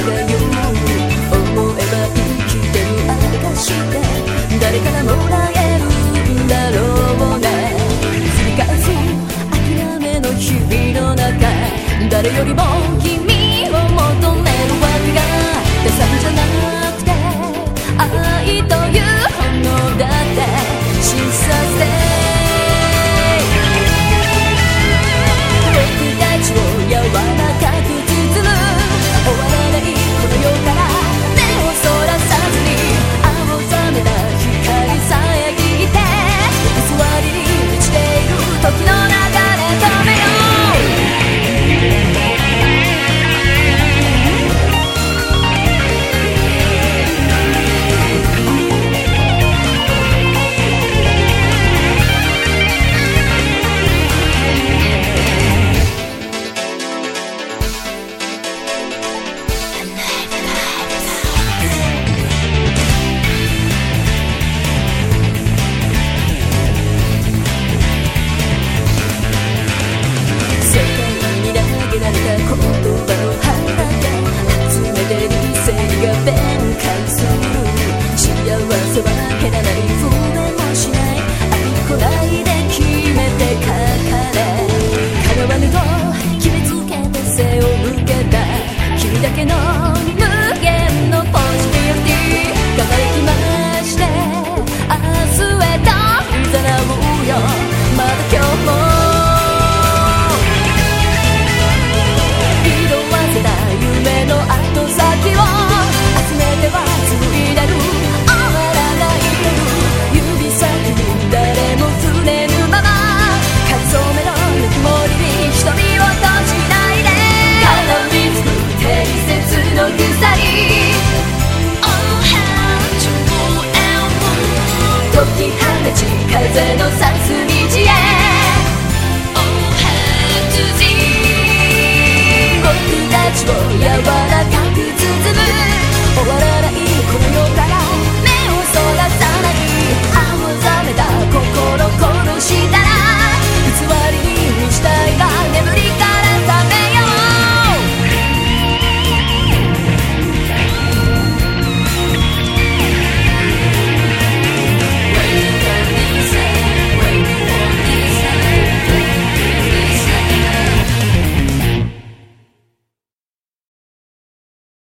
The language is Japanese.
思えば生きてる証して誰からもらえるんだろうな繰り返す諦めの日々の中誰よりも君解き放ち風のさすり